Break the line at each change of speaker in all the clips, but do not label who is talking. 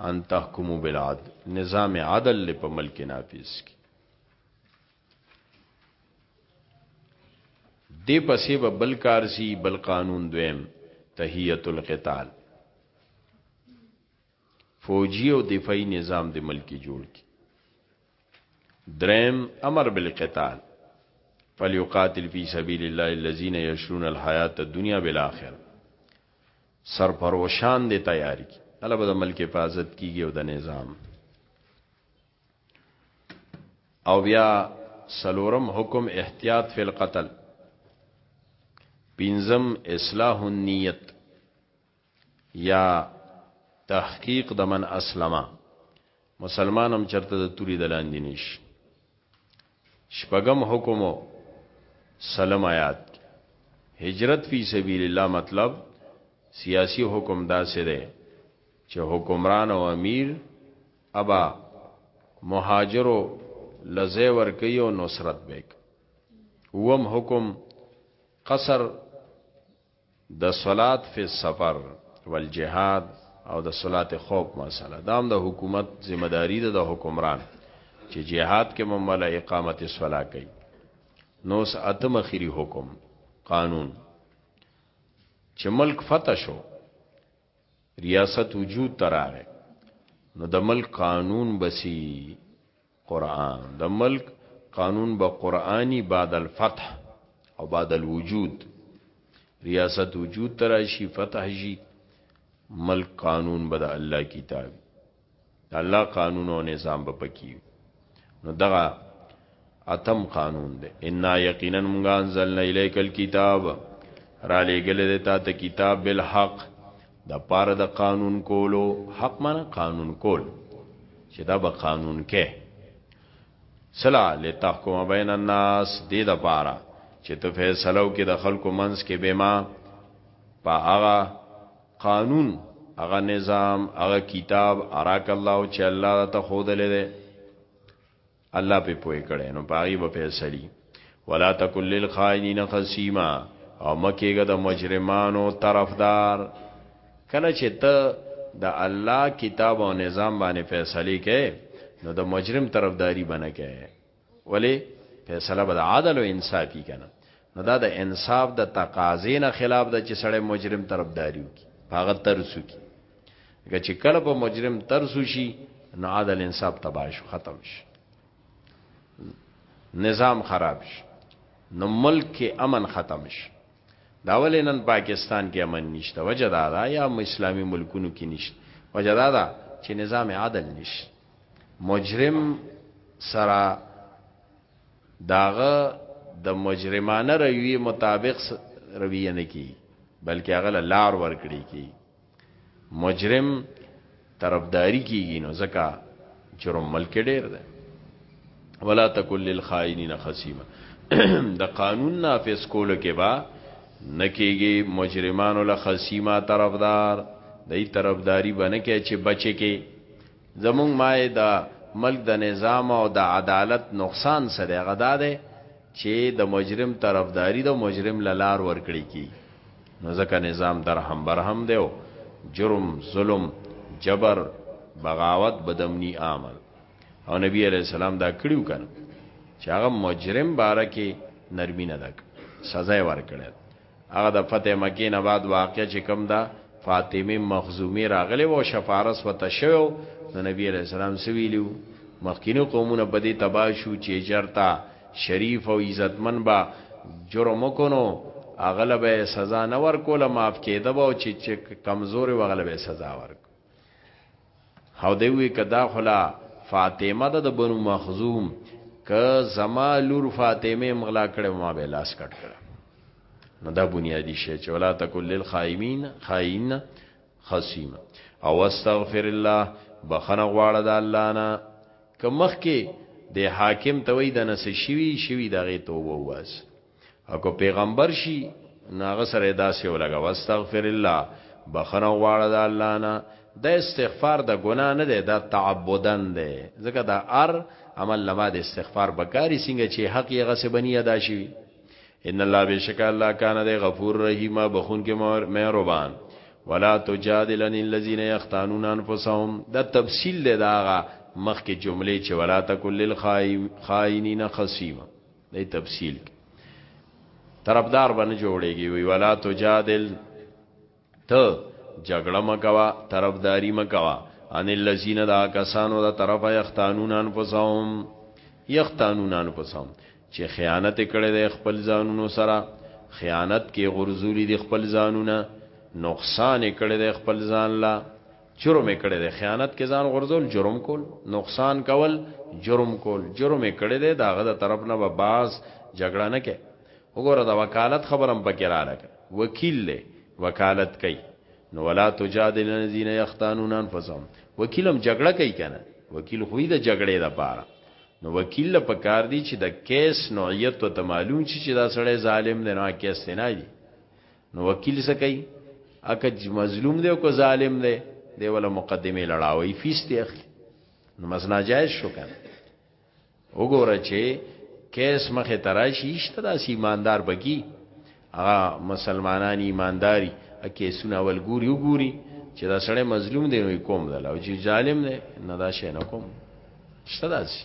ان تحکمو بالعدل نظام عدل له په ملک نافذ کی دی پسې به بل کارسی بل قانون دویم تهیت القتال فوجی او دفاعی نظام د ملکی جوړ کی درم امر بالقتال فليقاتل في سبيل الله الذين يشرون الحياه الدنيا بالاخره سرپروشان دې تیار کړي هله به د ملک حفاظت کیږي او د نظام او بیا سلورم حکم احتیاط فی القتل پینزم اصلاح النیت یا تحقیق د من اسلمه مسلمان هم چرته د توري د لاندې نشي شپږم حکم سلام آیات هجرت فی سبیل الله مطلب سیاسی حکم دا سره چې حکمران او امیر ابا مهاجرو لزه ور کوي او نصرت وک وم حکم قصر د صلات فی السفر والجهاد او د صلات خوف مسله دا هم د حکومت ذمہ داری ده د حکمران چې جهاد کې ممله اقامت الصلاه کوي نو س اتم اخیری حکم قانون چې ملک فتح شو ریاست وجود تراغه نو د ملک قانون بسی قرآن د ملک قانون به قرآنی بعد الفتح او بعد الوجود ریاست وجود تراشی فتح جی ملک قانون به د الله کتاب الله قانون او نظام به پکی نو دغه اتم قانون دی ان یقینا مونږ انزلنا الیک الكتاب را لګل دی تا ته کتاب بالحق د پاره د قانون کولو حق منه قانون کول چې دا به قانون کې سلا لتحکم بین الناس دې د پاره چې ته فیصلو کې د خلکو منځ کې بما په هغه قانون هغه نظام هغه کتاب اراک الله چې الله ته خود لري الله په پوهه کړي نو پاغي به فیصله ولا تکل للخائنین خصیما او مکیګه د مجرمانو طرفدار کله چې ته د الله کتاب او نظام باندې فیصله کې نو د مجرم طرفداری بنه کې ولی فیصله به عادل او انصافی کنه نو دا د انصاف د تقاضې نه خلاف ده چې سړی مجرم طرفداري وکړي هغه ترسو کی که چې کله په مجرم ترسو شي نو عدل انصاف تباہ شو ختم شي نظام خراب شي نو ملک کې امن ختم شي دا ولې نن پاکستان کې امن نشته وجه دا ده یا اسلامي ملکونو کې نشته وجه دا ده چې نظام عدل نشي مجرم سره داغه د مجرمانه روی مطابق رویه نه کی بلکې هغه لار ورکړي کی مجرم طرفداری کیږي نو ځکه جرم ملک ډیر ده ولا تکل للخائنین خصیما د قانون نافذ کولو کې با نکیږي مجرمانو له خصیما طرفدار دای طرفداری بنه کې چې بچي کې زمونږ مای د ملک د نظام او د عدالت نقصان سره غدا ده چې د مجرم طرفداري د مجرم لار ورکړي کی نو ځکه نظام درهم برهم دیو جرم ظلم جبر بغاوت بدمنی عامل او نبی علیہ السلام دا کړیو کنه چې هغه مجرم بارکه نرمینه ده سزا ورکړي هغه د فتح مکې نه بعد واقع چې کوم ده فاطمه مخزومي راغلی وو شفارس وته شو نو نبی علیہ السلام سویلو مخکینو قومونه په دې تبا شو چې چرتا شریف او عزتمن با جرم وکونو اغلب سزا نه ورکول معاف کېده او چې کمزور وغلب سزا ورک هو دی وی که دا خلا فاطمه ده د بنو مخزوم که زما لور فاطمه مغلا کړه ما به لاس کټ کړه نو دا بنیادی شی چې ولا تکل للخائمین خائین خصیم او استغفر الله بخنه غواړه د الله نه کمخ کې د حاکم توي د نس شوی شوی دغه توبه واس او که پیغمبر شي ناغه سره داسې ولګا واستغفر الله بخنه غواړه د الله نه د استغفار د ګنا نه دی دا تعبدن دی ځکه دا ار عمل لما د استغفار بکاری څنګه چې حق یې غسه بنی ادا شي ان الله بشک الله کان د غفور رحیم بخون کې مهربان ولا تجادلن الذين يختانون انفسهم دا تفصیل دی داغه مخکې جملې چې ولا تکل للخائنین خصیما دی تفصیل کی طرفدار باندې جوړیږي وی ولا تجادل ته جګړه مکوا طرفداری مکوا ان الذين دا کسانو دا طرفه یختانون انفسهم یختانون انفسهم چې خیانت کړي د خپل ځانونو سره خیانت کې غرزولی د خپل ځانونه نقصان کړي د خپل ځان لا جرم کړی دی خیانت کې ځان غرزول جرم کول نقصان کول جرم کول جرم کړی دی داغه د طرف نه به باز جګړه نه کوي وګوره دا وکالت خبرم پکې را لګه وکیل له وکالت کوي نو ولا تجادل الذين يختانون انفسهم وکیلم جګړه کوي کنه وکیل خو د جګړې د پاره نو وکیل په کار دی چې د کیس نوعیت ته معلوم شي چې دا سړی ظالم دی نه کیس نه دی نو وکیل څه کوي اکه مظلوم دی او که ظالم دی دی ولا مقدمه لړاوي فیس دی اخلي نو مزنا جایز شو کنه وګوره چې کیس مخه تراشی شته دا ایماندار بگی هغه مسلمانان ایمانداری کیسونه اول ګوري وګوري چې دا سړی مظلوم دی نو کوم دل او چې ظالم دی نه دا شي نه کوم شته داسي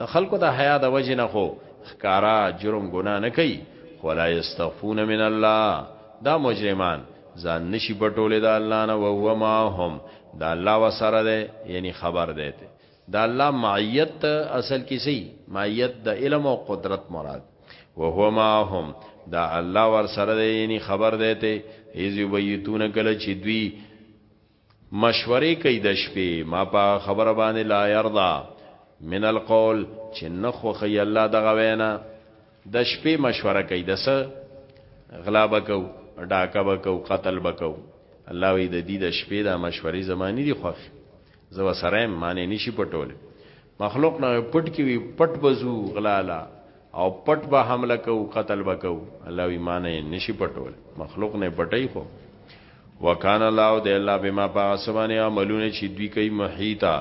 د خلکو د حیا د وجې نه خو ښکارا جرم ګناه نه کوي خو لا یستغفون من الله دا مجرمان ځان نشي پټولې د الله نه او هو ما هم د الله وسره ده یعنی خبر ده ته د الله معیت اصل کې سي معیت د علم او قدرت مراد او هو ما هم دا الله ور سره ده یعنی خبر ده ته ایز یبیتون کله چې دوی مشورې کوي د شپې ما په هغه خبره باندې لا يرضا من القول چې نه خوخي الله دغه وینا د شپې مشوره کوي د څه غلا بکو ډاکه بکو قتل بکو الله وی د دې د شپې د مشورې زمانی دی خوخ زو سره معنی نشي پټول مخلوق نه پټ کی وی پټ بزو غلالا او پټ به حمله کو قتل وکاو الله وی مان نشي پټول مخلوق نه پټي خو وکانه الله د الله بما پاسبانه عملونه چې دوی کوي محیطا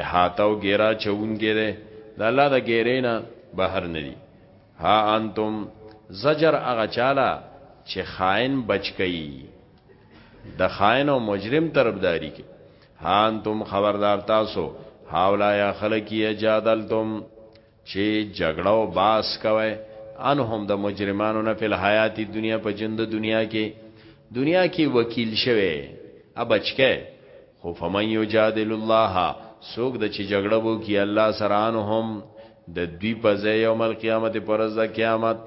احاطه او ګیرا چونګې ده د الله د ګیرینا بهر نه دي ها انتم زجر اغه چاله چې خائن بچ کئ د خائن او مجرم طرفداري کې هان تم خبردار تاسو حاولا یا خلقی جادلتم چی جگڑاو باس کوئے انهم د مجرمانو نه فل حیات دنیا په جند دنیا کې دنیا کې وکیل شوه ا بچکه خو فمن یجادل الله سوګ د چې جګړه وو کی الله سران هم د دوی په ځای یوم القیامت پرز د قیامت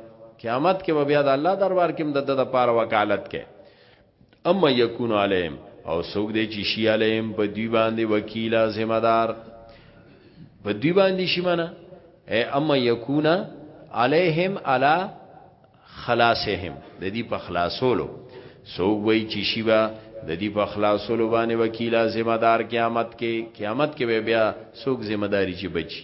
قیامت کې به بیا د الله دربار کې د د لپاره وکالت کې اما یکون علیهم او سوګ دی چې شی علیهم په دوی باندې وکیلا ذمہ دار په دوی باندې شي منه اے اما یکون علیهم علی خلاصهم د دې په خلاصولو سوګ وای چې شی با د دې په خلاصولو باندې وکیلا ذمہ دار قیامت کې قیامت کې بیا سوګ ذمہ داری چې بچي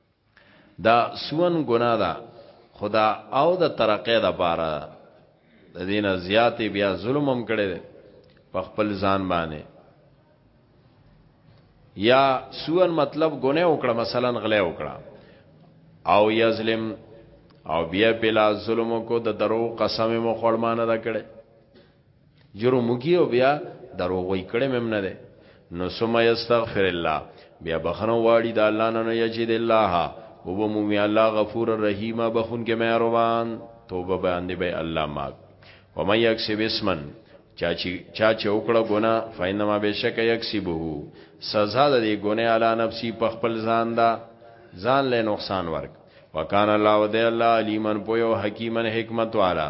دا سون ګناه ده خدا او د ترقې د پاره د دین زیات بیا ظلم هم کړي دي په خپل ځان باندې یا سون مطلب ګناه وکړه مثلا غلې وکړه او یظلم او بیا بلا ظلم کو د درو قسم مخړمانه دا کړي جرم وکي او بیا دروغ وای کړه مم نه ده نو ثم یستغفر الله بیا بخنه واړی د الله نه نو یجد الله او به مومی الله غفور الرحیم بخون کې مهربان توبه باندې به الله ماک و مې یکسب اسمن چاچی چاچی وکړه ګنا فینما بشک یکسبه سزا د دې ګناه علی نفسی په خپل ځان دا ځان له نقصان ورک وکانه الله ودی الله علیمن پویو حکیمن حکمت والا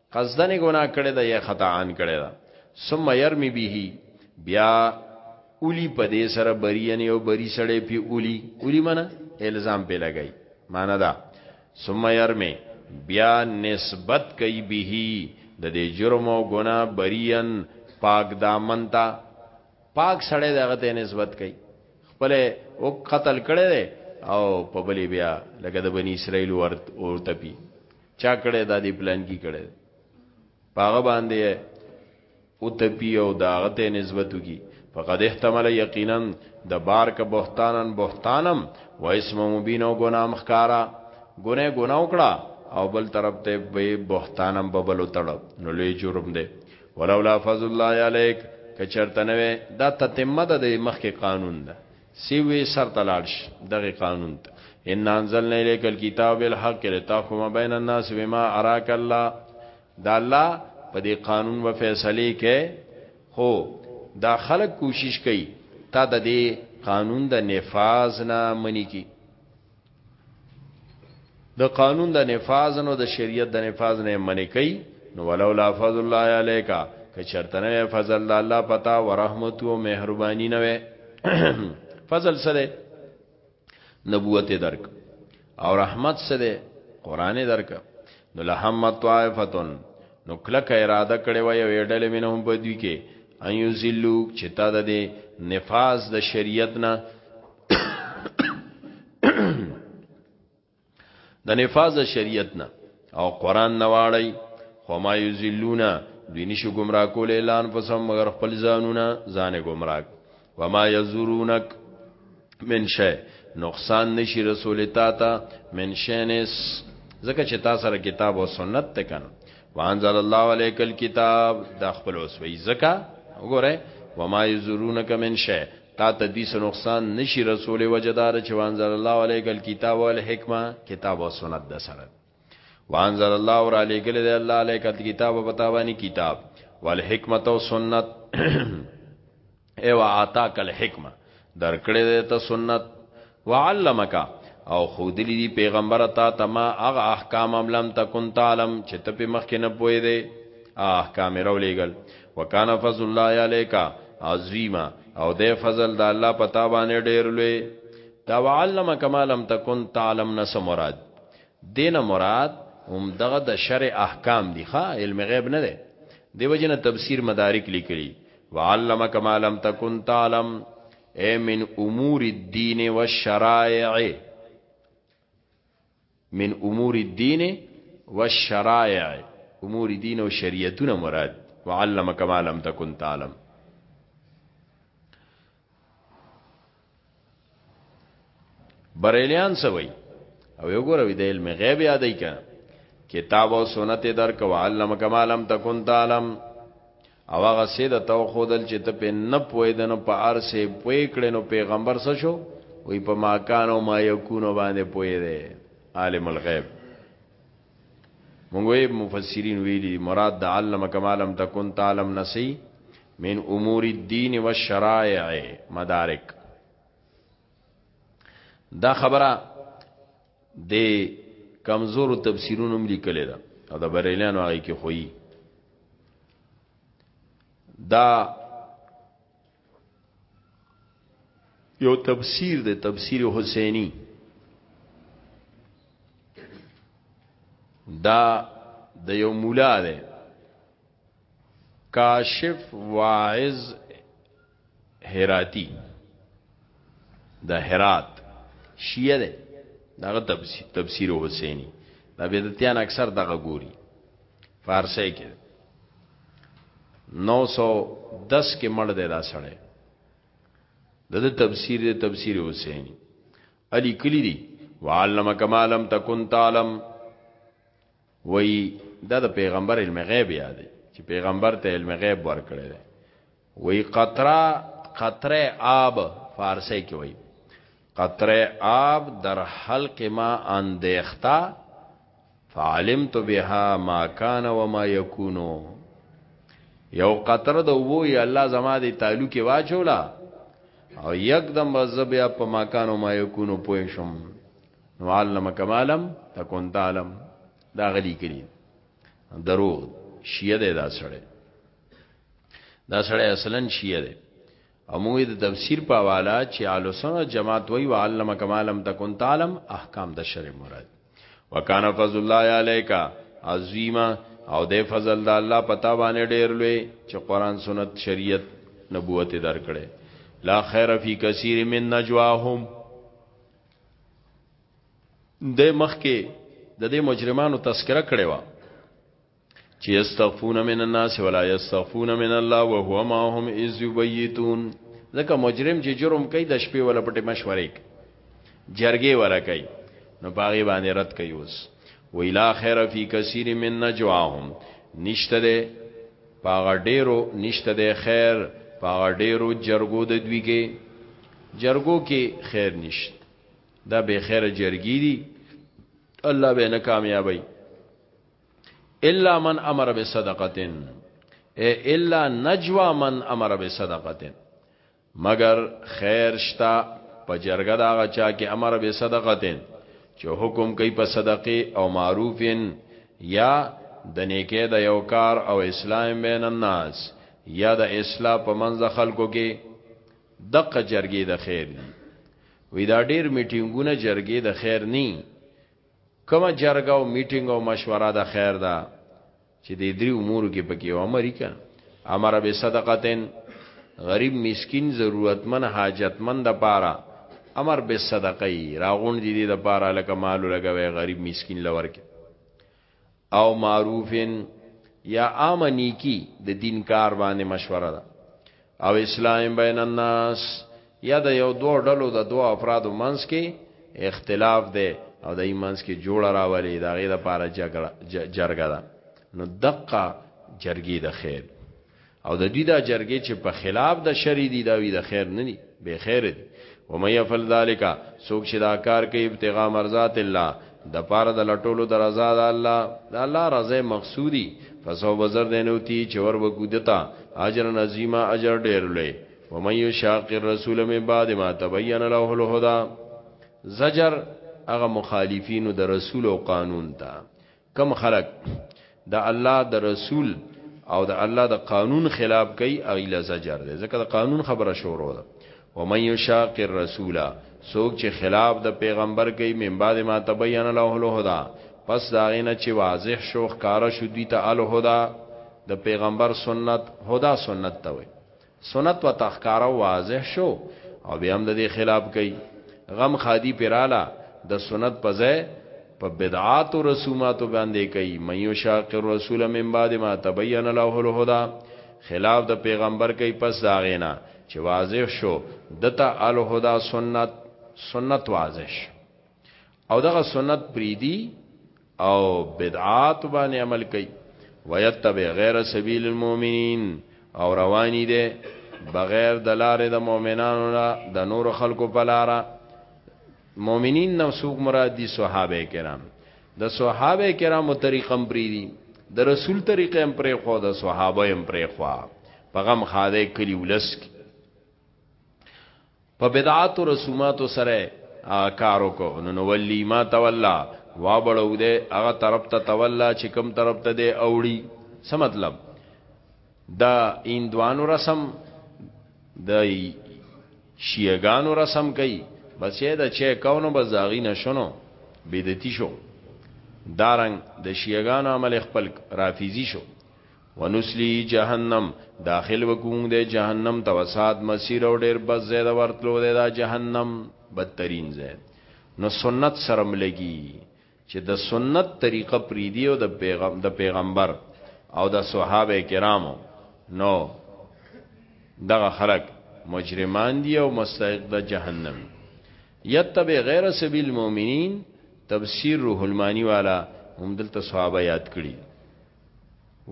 قصدن ګناه کړی دا یا خطا ان کړی دا ثم يرمي به بیا اولی په دې سره بری یعنی او بری سړی پی اولی اولی منه الزام په لګی معنا دا ثم يرمي بیا نسبت کوي به د دې جرم او ګناه بریان پاک دامن تا پاک سړی دغه ته نسبت کوي خپل او قتل کړي او په بلی بیا لکه د بنی اسرائیل ورت اور تپی چا کړه دا دی پلان کی کړه پاغه باندې او تپی او داغته نسبت کی فقد احتمل یقینا د بار ک بهتانن بهتانم و اسم مبین او ګنام خکارا ګنه ګنه وکړه او بل طرف ته به بهتانم ببل تړ نو لوی جرم دی ولولا فضل الله علیک کچرتنوي دا تتمه ده د مخکې قانون ده سی وی سر تلاړ شي دغه قانون ته ان انزلنا الیک الكتاب بالحق لتحكم بین الناس بما اراك الله دا الله په دې قانون و فیصله کې هو دا خلک کوشش کوي تا د دې قانون د نفاذ نه منی کی د قانون د نفاذ نو د شریعت د نفاذ نه منې کوي نو ولولا فضل الله علیکا که چرته نه فضل الله پتا ورحمت او مهرباني نه وي فضل سره نبوت درک او رحمت سره قران درک نو لحمت طائفتن نو کلک اراده کړي وای او ډلې منهم په دوی کې ايو زلو چې تا د نفاذ د شریعت نه د نفاذ شریعت نه او قران نه واړی خو ما یذلون دوی نشو گمراه کول اعلان فسم مگر خپل ځانونه ځان گمراه و ما یزورونک من شی نقصان نشي رسول تا ته من شینس زکه چې تا سره کتاب او سنت ته کنه وانزل الله عليك الكتاب دا خپل اوسوي زکه وګوره وما يزرونك من شيء تا ته دې څه نقصان نشي رسولې وجه دا ده چې وانزل الله علیک الکتاب والحکمه کتاب او سنت د سره وانزل الله اور علیکل دی الله علیک الکتاب او بتاوانی کتاب والحکمت او سنت ایو آتاک الحکمه درکړې ده ته سنت وعلمک او ښودلي دي پيغمبره تاته ما هغه احکام لم تکن تعلم چې ته پې مخکې نه پوهېدې هغه احکام یې راولېږل وکان فضل الله علیک عظیما او دی فضل د الله په تا باندې ډېر لوی دا وعلمک ما لم تکن تعلم نه څه مراد دینه مراد هم دغه د شرع احکام دي ښا علم غیب نه دی دیو جن تفسیر مدارک لیکلی وعلمک ما لم تکن تعلم اے من امور الدین والشرائع من امور الدین والشرائع امور دین او شریعتونه مراد وعلم کما لم تکن تعلم بریلیان سوي او یو ګوروي د علم غیب یادای کړه کتاب او سنت درک وعلم کما لم تکن تعلم او هغه څه د تو خودل چې ته په نه پوي د نو په ارسه پوي کړي نو پیغمبر څه شو وی په ماکان او ما یکون باندې پوي دی عالم الغیب مونږه مفسرین ویلي مراد د علم کمالم تکون تعلم نسی من امور الدین والشرائع مدارک دا خبره دې کمزورو تفسیرونو هم لیکلې ده او د بریلیانو هغه کې خوې دا یو تفسیر دی تفسیر حسینی دا د یو مولا دی کاشف واعظ هراتی د هرات شیعه ده دغه تفسیر حسینی دا بدعتیان اکثر دغه ګوري فارسی کې 910 کې مړ دی دا سړی د تفسیر د تفسیر حسینی علی کلی دی وعلم کما لم تکن تعلم وایي دا د پیغمبر علم غیب یادې چې پیغمبر ته علم غیب ورکړی دی وایي قطره قطره آب فارسی کې وایي قطره آب در حلق ما اندیختا فعلمت بها ما کان و ما یکونو یو قطره د وو ی الله زما دی تعلق واچولا او یک دم زبیا په ماکانو ما یکونو پوه شم نو علم کمالم تکون تعلم دا غلی کلی دروغ شیعه ده دا سړی دا سړی اصلا شیعه ده او موږ د تفسیر په حواله چې اهل سنت جماعت وی وعلم کمالم تکون تعلم احکام د شرع مراد وکانا فضل الله علیک عظیما او د فضل د الله پتا باندې ډیر لوی چې قران سنت شریعت نبوت درکړي لا خیر فی کثیر من نجواهم د مخ کې د دې مجرمانو تذکرہ کړي وا چې استغفون من الناس ولا استغفون من الله وهو معهم اذ يبيتون ځکه مجرم چې جرم کوي د شپې ولا پټه مشورې جرګې ولا کوي نو باغی باندې رد کوي اوس ویلا خیر فی کثیر من نجواهم نشته په هغه ډېرو نشته دی خیر، په هغه ډېرو جرګو د دوی کې جرګو کې خیر نشت دا به خیر جرګی دي الله به نه کامیابی الا من امر بصدقتن الا نجوا من امر بصدقتن مګر خیر شته په جرګه د هغه چا کې امر به صدقتن چې حکم کوي په صدقه او معروفین یا د نیکه د یو کار او اسلام بین الناس یا د اصلاح په منځ خلکو کې دغه جرګې د خیر دي وی دا ډیر میټینګونه جرګې د خیر ني کومه جرګه او میټینګ او مشوره د خیر ده چې دې درې امور کې پکې یو امر یې کنه امر به صدقتن غریب مسکین ضرورتمن حاجتمن د پاره امر به صدقه ای راغون دي دي د پاره لکه مال لګوي غریب مسکین لور کې او معروفن یا امنی کی د دین کار باندې مشوره ده او اسلام بین الناس یا د یو دوه ډلو د دوه افرادو منځ کې اختلاف دی او د ایمانس کې جوړ راولي دا غي د پاره جګړه جرګه ده نو دقه جرګي د خیر او د دې دا جرګي چې په خلاف د شری دی دا وی د خیر نه دی به خیر دی و مې فل ذالک سوک چې دا کار کوي ابتغاء مرضات الله د پاره د لټولو د رضا د الله د الله رضا مقصودی فسو بزر دینو تی چې ور وګدتا اجر نظیما اجر ډیر لوی و من یشاق الرسول من بعد ما تبین له الهدى زجر هغه مخالفینو د رسول او قانون ته کم خلق د الله د رسول او د الله د قانون خلاف کوي اغیل زجر دی ځکه د قانون خبره شروع ده و من یشاق الرسول سوک چې خلاف د پیغمبر کوي من بعد ما تبین له الهدى پس دا غینه چې واضح شو ښکارا شو دوی ته الهدى د پیغمبر سنت هدا سنت ته وي سنت و تخکاره واضح شو او بیا هم د دې خلاف کوي غم خادي پراله د سنت په ځای په بدعات او رسومات باندې کوي مې یو شاق رسول من بعد ما تبین له الهدى خلاف د پیغمبر کوي پس دا غینا چې واضح شو دته الهدى سنت سنت واضح او دغه سنت پریدي او بدعات باندې عمل کوي ويتبع غیر سبیل المؤمنین او رواني دي بغیر د لارې د مؤمنانو نه د نور خلکو په لار مؤمنین نو سوق مراد دي صحابه کرام د صحابه کرامو طریقه هم پریدي د رسول طریقه هم پرې خو د صحابه هم پرې خو په غم خاده کلی ولس کې په بدعات او رسوماتو سره کار وکړو نو نو ولی ما تولا وا بړو دې هغه طرف ته تولا چې کوم طرف ته دې اوړي څه مطلب دا ایندوانو رسم د شیعگانو رسم کوي بس یې دا چې کاونو بزاغی نشونو بدعتي شو دارنګ د دا شیعگانو عمل خپل رافیزی شو ونسلیه جهنم، داخل به کړو موږ دی جهنم ته، وساءت مصیرا، او ډېر بد ځای د ورتلو دی دا جهنم، بدترین ځای. نو سنت سره هم لګېږي چې د سنت طریقه پرېږدي او د پېغمبر او د صحابه کرامو نو دغه خلک مجرمان دي او مستحق د جهنم دي. یتبع غیر سبیل المؤمنین تفسیر روح المانی والا هم دلته صحابه یاد کړي دي.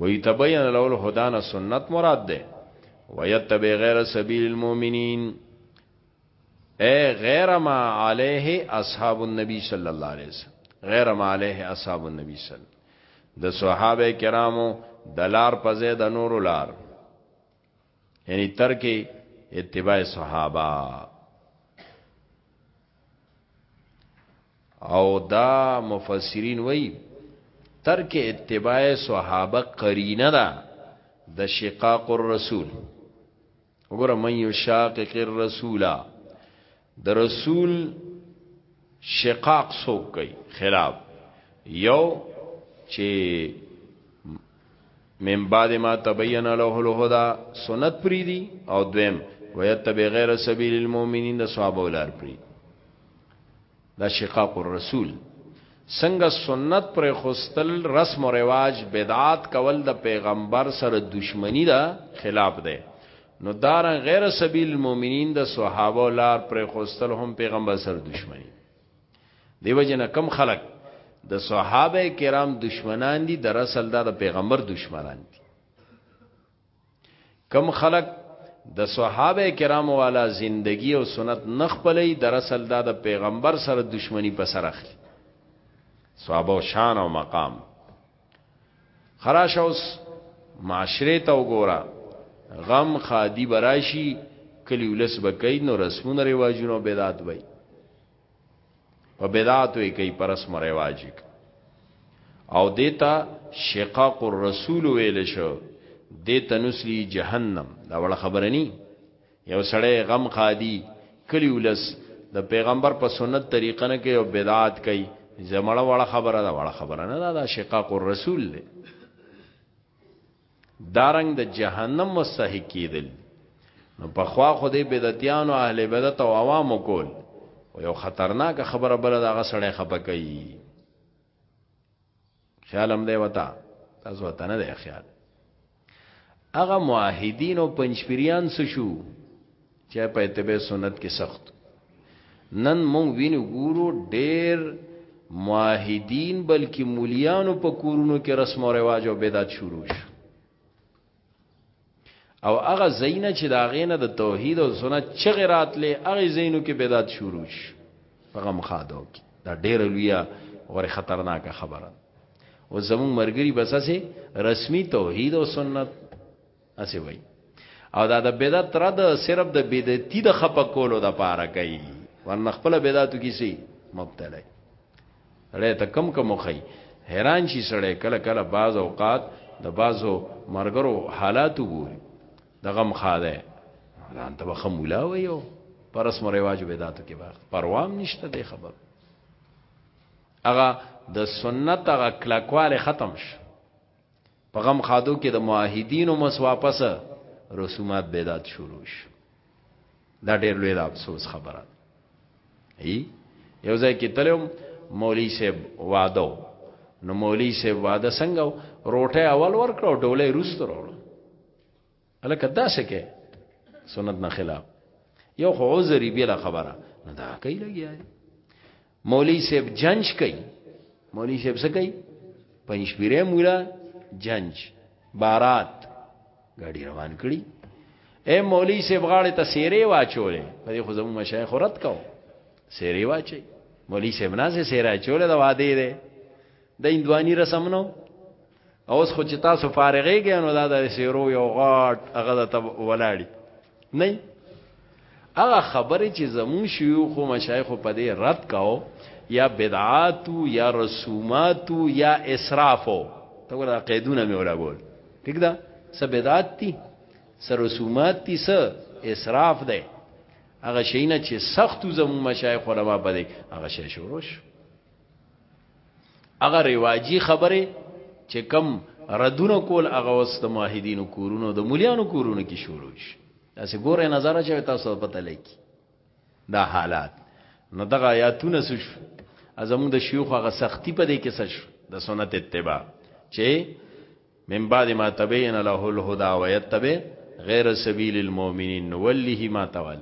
وی تبین له الهدى نه سنت مراد ده ويتبع غیر سبیل المؤمنین اے غیر ما علیه اصحاب النبی صلی الله علیه وسلم غیر ما علیه اصحاب النبی صلی د صحابه کرامو د لار په ځای د نورو لار یعنی ترک اتباع صحابه او دا مفسرین وای ترک اتباع صحابه قرینه ده د شقاق الرسول وګوره من یشاقق الرسول د رسول شقاق سوک کوي خلاف یو چې من بعد ما تبین له الهدى سنت پری دی او دویم ويتبع غیر سبیل المؤمنین د صحابه ولار پری دا شقاق الرسول څنګه سنت پر خوستل رسم او رواج بدعات کول د پیغمبر سره دشمنی دا خلاف ده نو دارن غیر سبیل المؤمنین د صحابه لار پر خوستل هم پیغمبر سره دشمنی دیو جن کم خلق د صحابه کرام دشمنان دي در اصل دا د پیغمبر دشمنان دي کم خلق د صحابه کرام والا زندگی او سنت نخپلې در اصل دا د پیغمبر سره دشمنی په سر اخلي صحابه شان او مقام خراش اوس معاشره ته وګوره غم خادي براشي کلی ولس بکای نو رسمونه رواجونه بدعت وای په بدعت وای کوي پر رسم رواج او دیتا شقاق الرسول ویل شو دیتا نسلی جهنم دا وړه خبره نه یو سړی غم ښادي کلي ولس د پیغمبر په سنت طریقه نه کوي او بدعات کوي زمړه وړه خبره ده وړه خبره نه ده دا شقاق الرسول ده دارنګ د جهنم مستحق کیدل نو په خوا خو دې بدعتيان او اهل بدعت او عوامو کول او یو خطرناک خبره بل دغه سړی خپکې خیال هم دی وتا تاسو وتا نه دی خیال هغه موحدین او پنځپیریان څه شو چې په اتباع سنت کې سخت نن مونږ وینو ګورو ډېر موحدین بلکې مولیانو په کورونو کې رسم او رواج او بدعت شروع شو او هغه زینه چې دا غینه د توحید او سنت چغرات لې هغه زینو کې بدعت شروع شي هغه مخادو کې دا ډېر لویه غره خطرناکه خبره او زمون مرګري بس اسه رسمي توحید او سنت اسه وای او دا د بدعت را د صرف د بدعتي د خپه کولو د پاره کوي ورنه خپل بدعتو کې سي مبتلا سړی ته کم کم وخی حیران شي سړی کله کله باز اوقات د بازو مرګرو حالات وګوري د غم خاده ځان ته بخ مولا و یو پر اسم رواج بدعتو کې باغ پروام نشته د خبر اغه د سنت هغه کلکواله ختم شو په غم خادو کې د معاهدینو مس واپس رسومات بدات شروع شو دا ډېر لوی افسوس خبره ای یو ځای کې تلم مولوی صاحب وادو نو مولوی صاحب واده څنګه روټه اول ورکړو ډولې روسترو الکه داسې کې سنت نه خلاف یو خو عذری بلا خبره نه دا کوي لګیا مولوی صاحب جنج کوي مولوی صاحب څه کوي پنځپیره مولا جنج بارات غاډي روان کړي اے مولوی صاحب غاړه ته سیره واچولې په دې خو زمو مشایخ رد کو سیره واچي مولوی صاحب نه سیره چولې دا وادي ده د اندواني رسم نو اوس خو چې تاسو فارغې ګئ نو دا د سیرو یو غاټ هغه د تب ولاړی نه هغه خبرې چې زمون شيوخ او مشایخ په دې رد کاو یا بدعات یا رسومات یا اسراف ته ورا قیدونه مې ولا ګول ٹھیک ده څه بدعات دي څه رسومات دي څه اسراف ده هغه شینه چې سخت زمون مشایخ علما بده هغه شی شوروش هغه رواجی خبره چې کم ردونه کول هغه واست موحدینو کورونو د مليانو کورونو کې شروع شي تاسو ګوره نظر چې تاسو پته لګي دا حالات نو دغه آیاتونه سوش ازمو د شیوخ هغه سختی په دې کې سش د سنت اتباع چې من بعد ما تبین له الهدى ويتبع غیر سبیل المؤمنین نوله ما تول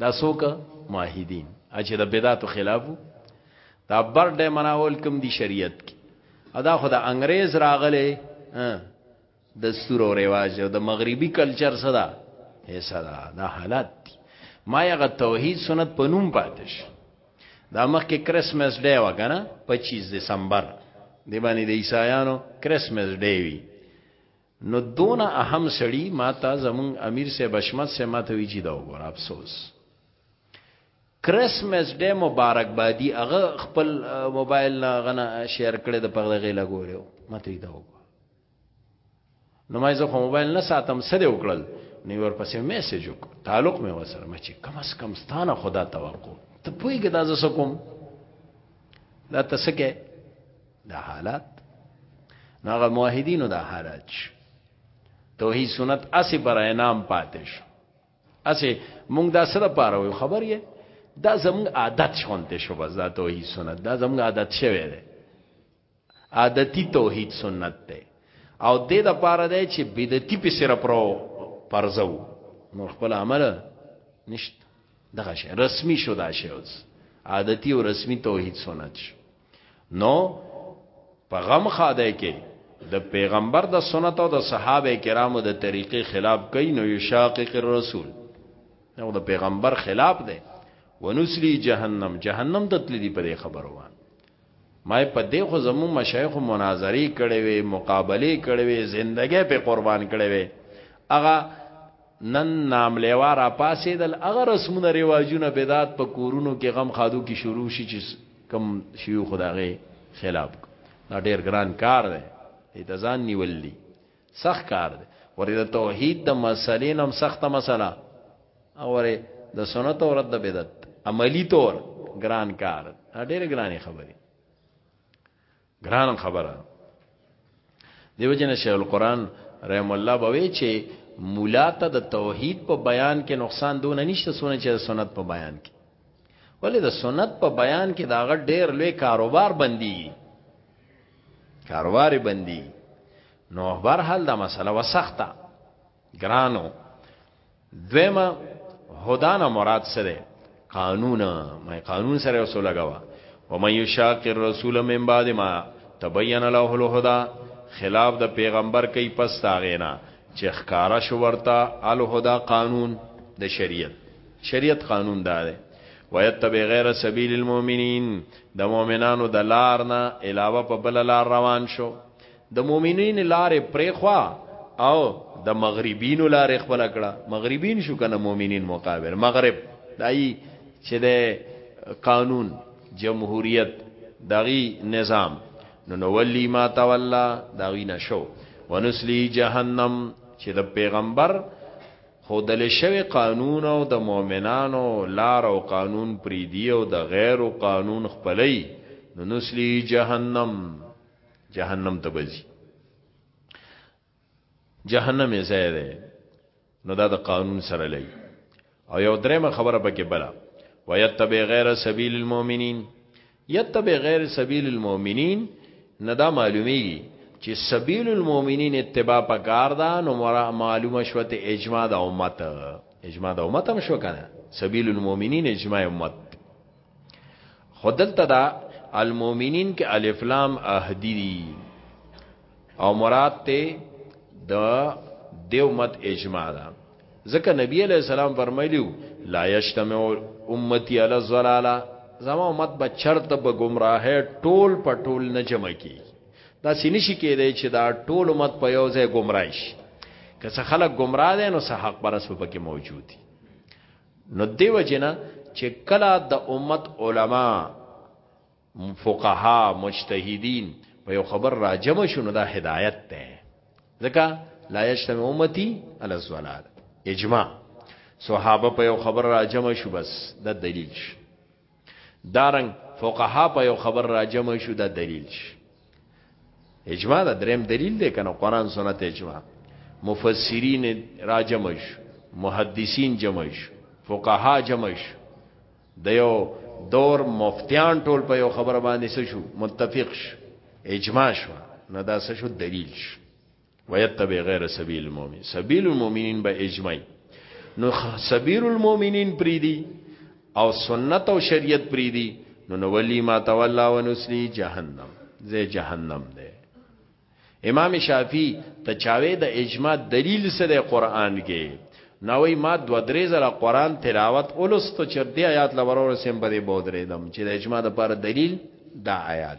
دا څوک موحدین چې د بدعتو خلاف دا بر ډې مناول کوم دي شریعت کې ادا خدا انګريز راغله د سور او رواج او د مغربي کلچر صدا هي صدا دا حالت دي ما یغه توحید سنت په نوم پاتش دا مخکې کریسمس ډې وکنه 25 دسمبر دی باندې د عیسایانو کریسمس ډې وی نو دونه اهم سړی ما ته زمون امیر سے بشمت سے ما ته ویچی دا وګور افسوس کرسمس ډے مبارک بادی هغه خپل موبایل نه غنه شیر کړی د پغه غیلا ګوریو ما ته دا وګور نو ما زه خو موبایل نه ساتم سره وکړل نو ور پسې میسج وک تعلق مې وسره مې چې کم اس کم ستانه خدا توقع ته پویګه دا زسکم دا تسکه دا حالات ناغه موحدینو دا حالات توحید سنت اسی پر انعام پاتش اسی مونږ دا سره پاره وي خبر یې دا زموږ عادت شونته شو بس دا توحید سنت دا زموږ عادت شوی دی عادتی توحید سنت دی او د دې لپاره دی چې بدعتي په سره پرو پرځو نو خپل عمل نشته دغه شی رسمي شو دا شی اوس عادتي او رسمي توحید سنت شو نو په غم خاده کې د پیغمبر د سنت او د صحابه کرامو د طریقې خلاف کوي نو یشاقق الرسول نو د پیغمبر خلاف دی ونسلی جهنم جهنم ته تللی په دې خبرو باندې ما په دې خو زمو مشایخ مناظری کړي وي مقابله کړي وي زندګي په قربان کړي وي اغه نن ناملیوا را پاسېدل هغه رسمونه رواجونه بدعت په کورونو کې غم خادو کې شروع شي چې کم شیو خدای خلاف دا ډیر ګران کار دی دې ځان نیولې سخت کار دی ورې د توحید د مسلې نم سخته مسله اورې د سنت او رد بدعت عملی طور ګران کار ډېر ګرانې خبرې ګران خبره دیو جن شیخ القران رحم الله بوي چې مولا ته د توحید په بیان کې نقصان دون نشته سونه چې سنت په بیان کې ولې د سنت په بیان کې دا غټ ډېر لوی کاروبار بندي کاروبار بندي نو هر حال دا مسله وسخته ګرانو دویمه هدانه مراد سره قانون مې قانون سره وسو لگاوا و مې یشاق الرسول من بعد ما تبین له الهدى خلاف د پیغمبر کوي پس تاغینا چې ښکارا شو ورته الهدى قانون د شریعت شریعت قانون دا دی ويتبع غیر سبیل المؤمنین د مؤمنانو د لار نه علاوه په بل لار روان شو د مؤمنین لارې پرېخوا او د مغربینو لارې خپل کړه مغربین شو کنه مؤمنین مقابل مغرب دای چې د قانون جمهوریت دغی نظام نو نو ولی ما تولا دغی نشو ونسلی جهنم چې د پیغمبر خودل شوی قانون او د مؤمنانو لار او قانون پریدی او د غیر قانون خپلې نو نسلی جهنم جهنم ته بځي جهنم یې ځای دی نو دا د قانون سره لګي او یو درېمه خبره پکې بلا ويتبع غیر سبیل المؤمنین یتبع غیر سبیل المؤمنین نه دا معلومیږي چې سبیل المؤمنین اتباع پکار ده نو معلومه شوته اجماع د امت اجماع د امت هم شو کنه سبیل المؤمنین اجماع امت خودلته دا المؤمنین کې الف لام اهدی دی او مراد ته د دیومت اجماع ده ځکه نبی علیہ السلام فرمایلیو لا یجتمع امتی علی الضلاله زما امت به چرته به گمراهه ټول په ټول نه جمع کی دا سینشی کېدای چې دا ټول امت په یو ځای گمراه شي که څه خلک گمراه دي نو صحاق پرس په کې موجود دي نو دیو جنا چې کلا د امت علما فقها مجتهدین په یو خبر راجم شونه دا هدایت ده ځکه لا یشتم امتی علی الزلال اجماع صحابه په یو خبر راجم شو بس د دلیل شو دا رنګ فقها په یو خبر راجمع شو دا دلیل شي اجماع دا دریم دلیل دی کنه قران سنت اجماع مفسرین راجمع شو محدثین جمع شو فقها جمع شو د یو دور مفتیان ټول په یو خبر باندې شو متفق شو اجماع شو نو دا شو دلیل شو ويتبع غير سبيل المؤمنين سبيل المؤمنين به اجمعي نو سبيل المؤمنين پریدي او سنت او شریعت پریدي نو نو ولي ما تولى ونسلي جهنم زه جهنم ده امام شافعي ته چاوي د اجماع دلیل سره قران کې نوې ما دو درې زره قران تلاوت اولست چر دی آیات لورور سیم په دې بودرې دم چې د اجماع لپاره دلیل دا آیات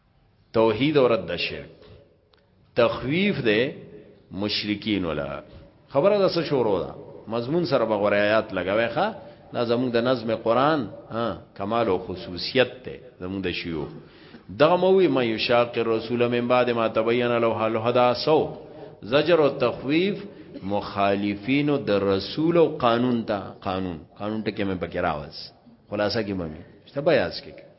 توحید او رد شرک تخویف ده مشرکین ولا خبره ده څه شروع ده مضمون سره بغور آیات لګوي ښا دا زموږ د نظم قران ها کمال او خصوصیت ته زموږ د شیو دغه موي ما یشاق الرسول من بعد ما تبین له حل هدا سو زجر او تخویف مخالفین د رسول او قانون ته قانون قانون ټکه مې بکراوس خلاصه کې مې ته بیاس کې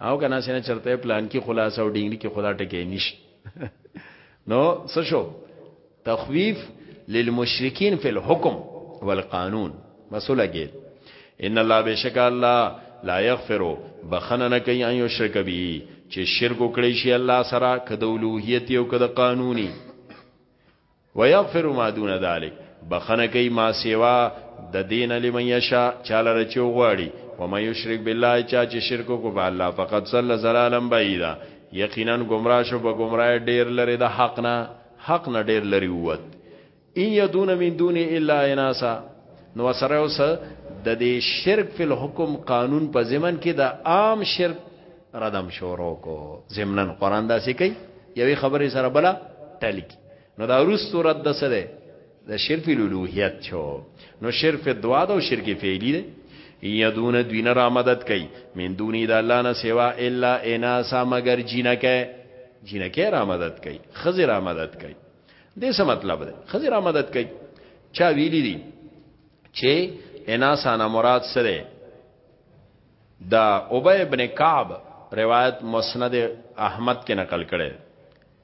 او کنا سینه چرته پلان کې خلاص او ډینګری کې خدا ټکې نشي نو څه شو تخویف للمشرکین فی الحکم والقانون مسوله ګید ان الله بشک الله لا یغفرو بخنه نه کوي ان یشرک به چې شرک وکړي شي الله سره کده اولوہیت او کده قانوني ويغفر ما دون ذلك بخنه کوي ما سیوا د دین لمن یشا چاله رچو غواړي و مې یشرک بالله چا چې شرک کو په الله فقط صلی زلالا بعیدا یقینا گمراه شو په گمراه ډیر لري د حق نه حق نه ډیر لري ووت ان یدون من دون الا اناسا نو سره اوس د دې شرک فل حکم قانون په زمن کې د عام شرک ردم شورو کو زمنن قران دا سې کوي یوې خبرې سره بلا ټلکی نو دا ورستو رد ده سره د شرف الوهیت چو نو شرف دعا ده او شرک فعلی ده یدون دوی نه را مدد کوي من دونی د الله نه سوا الا اناسا مگر جنکه جنکه را مدد کوي خزر را مدد کوي دې څه مطلب ده خزر را مدد کوي چا ویلی دي چې اناسا نه مراد سره دا ابی ابن کعب روایت مسند احمد کې نقل کړي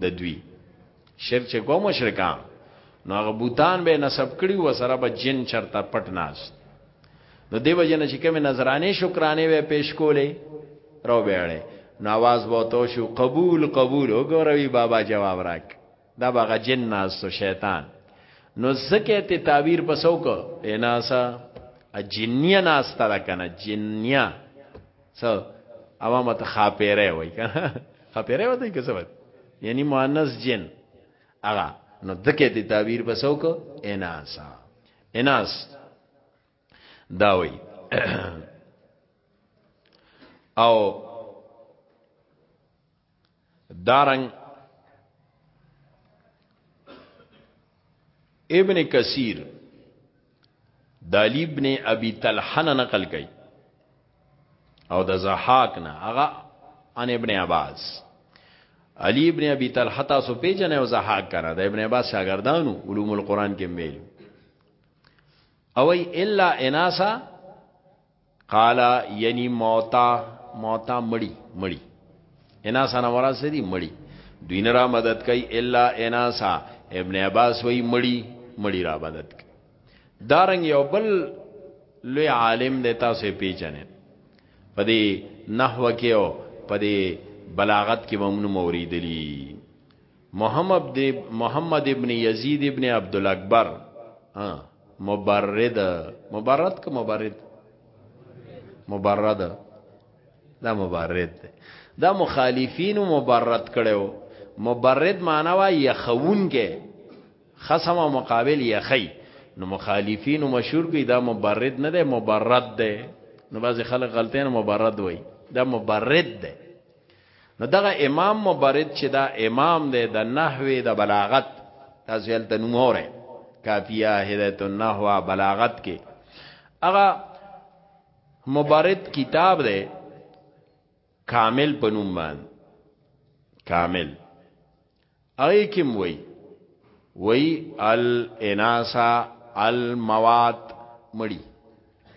د دوی شرک چې کوم مشرکان نو هغه بوتان به نسب کړي و سره به جن چرته پټ ناست نو دیو جن چې کوم نظرانه شکرانه وې پیش کولې رو بیاړې نو आवाज به تو شو قبول قبول وګوروي بابا جواب راک دا باغ جن ناس تو شیطان نو زکه ته تعبیر پسو کو اناسا جنیا ناس تر کنه جنیا څه عوامه ته خاپیره وای کنه خاپیره وته کې څه یعنی مؤنث جن اغا نو دکې ته تعبیر بسو کو اناسا اناس دا وای او دارنګ ابن کثیر د علی ابن ابي طلحه نقل کړي او د زحاق نه هغه ان ابن عباس علی ابن ابي طلحه تاسو پیژنې او زحاق کړه د ابن عباس شاګردانو علوم القرآن کې ویل او ای الا اناسا قالا یعنی موتا موتا مړی مړی انا سنا مراد سری مړی دوی نه را مدد کوي الا اناسا ابن عباس وی مړی مړی را مدد کوي دارنګ یو بل لوی عالم دی تاسو پیژنئ په دې نحو کې او په دې بلاغت کې ممنوع موریدلی محمد محمد ابن یزید ابن عبد الاکبر مبرد مبرد که مبرد مبرد دا مبرد ده دا مخالفین مبرد کړو مبرد معنی وا یخونګه خصم او مقابل یخی نو مخالفین مشهور کی دا مبرد نه ده مبرد ده نو بعضی خلک غلطین مبرد وای دا مبرد ده نو دغه امام مبرد چې دا امام دی د نحوی د بلاغت تاسو یې ته نوموره کافیه هدایت النحو بلاغت کې هغه مبرد کتاب دی کامل په نوم باندې کامل اغی کم وی وی الاناسا الموات مړی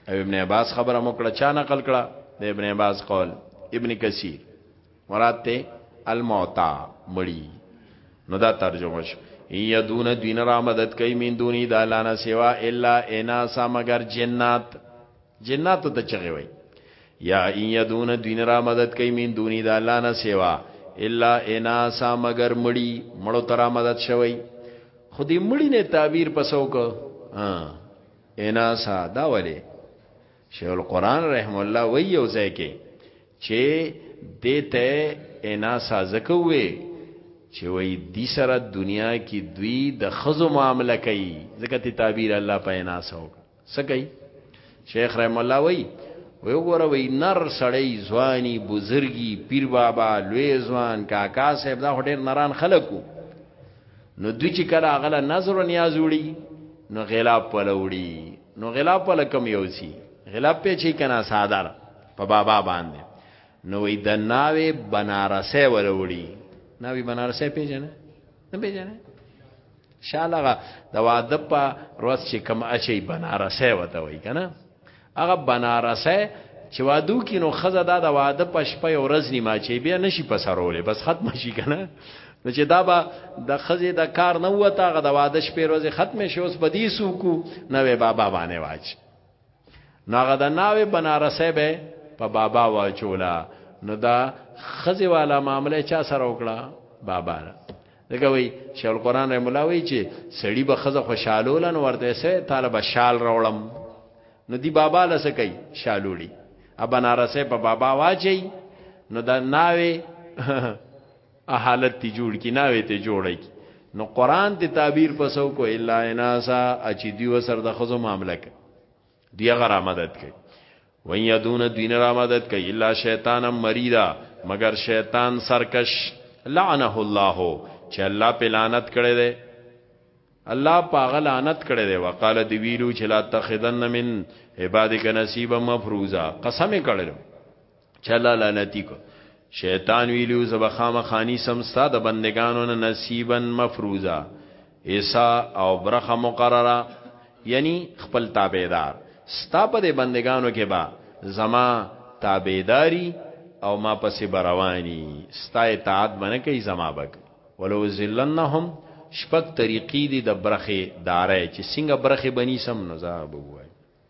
او ابن عباس خبره مکړه چا نقل کړه د ابن عباس قول ابن کثیر مراد ته الموتا مړی نو دا ترجمه شو یدون دین را مدد کوي من دونی د الله نه سوا الا اناسا مگر جنات جناتو ته چغي وای یا ان یدون دین را مدد کوي من دونی د الله نه سیوا الا اناسا مگر مړی مړو ترا مدد شوی خودی مړی نه تعبیر پسو کو اناسا دا ولی شیخ القران رحم الله وی یو ځای کې چې دته اناسا زکوي چې وی دی سره دنیا کې دوی د خزو معاملې کوي ځکه تی تعبیر الله په اناسا وکړه سکی شیخ رحم الله وی وی وګوره وی نر سړی ځواني بزرګي پیر بابا لوی ځوان کاکا صاحب دا هټیر نران خلکو نو دوی چې کله غله نظر او نیاز وړي نو غلاب پله وړي نو غلاب پله کم یو سی غلاب په چی کنا ساده په بابا باندې نو وی د ناوې بنارسه ولوړي ناوی بنارسه پیژنه نه پیژنې شالغه د واده په روز چې کوم اچي بنارسه وته وای کنه هغه بنارسه چې وادو کې نو خزه دا د واده په شپه او ورځ نیمه چې بیا نشي په سرولې بس ختم شي کنه نو چې دا به د خزه د کار نه وته هغه د واده شپه ورځ ختم شي اوس بدی سوکو نوې بابا باندې واچ نو هغه د ناوې بنارسه به په بابا واچولا نو دا خزي والا معاملې چا سره وکړه بابا را دغه وی شیخ القران رحم الله وی چې سړی به خزه خوشاله ولن ورته سه طالب شال راولم نو دی بابا لسه کوي شالوړي ا بنارسه په بابا واچي نو دا ناوې حالت تی جوړ کی ناوی ته جوړ کی نو قران ته تعبیر پسو کو الا اناسا اچي دی وسر د خزو معاملې کوي دی غره مدد کوي وین یدون دین را مدد کوي الا شیطان مریدا مگر شیطان سرکش لعنه الله چې الله په لعنت کړي دي الله پاغه لعنت کړي دي وقال دی ویلو چې لا تخذن من عبادک نصیبا مفروزا قسم کړي چلا لعنتی کو شیطان ویلو زبخامه خانی سم ستا د بندگانو نه نصیبا مفروزا ایسا او برخه مقرره یعنی خپل تابعدار ستا په د بندگانو کې با زما تابعداری او ما پسې بروانی ستا اطاعت باندې کوي زما بک ولو ذلنهم شپک طریقې دي د برخه دارای چې څنګه برخه بنی سم نزا بوای